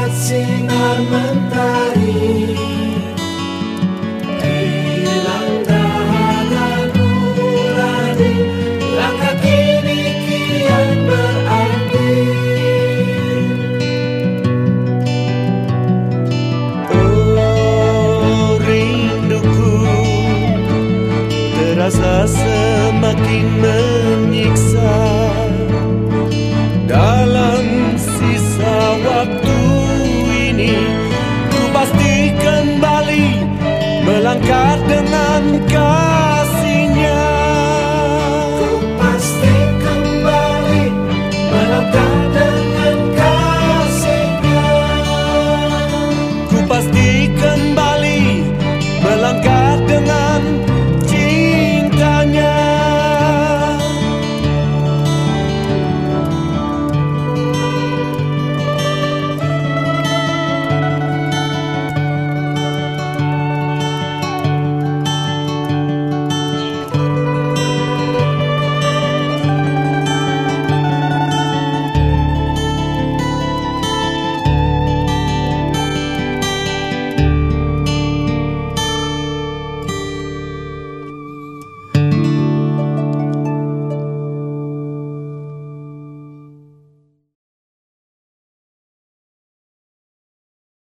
lewat sinar mentari nurani Langkah kini kian berarti. Oh rinduku Terasa semakin menang I've got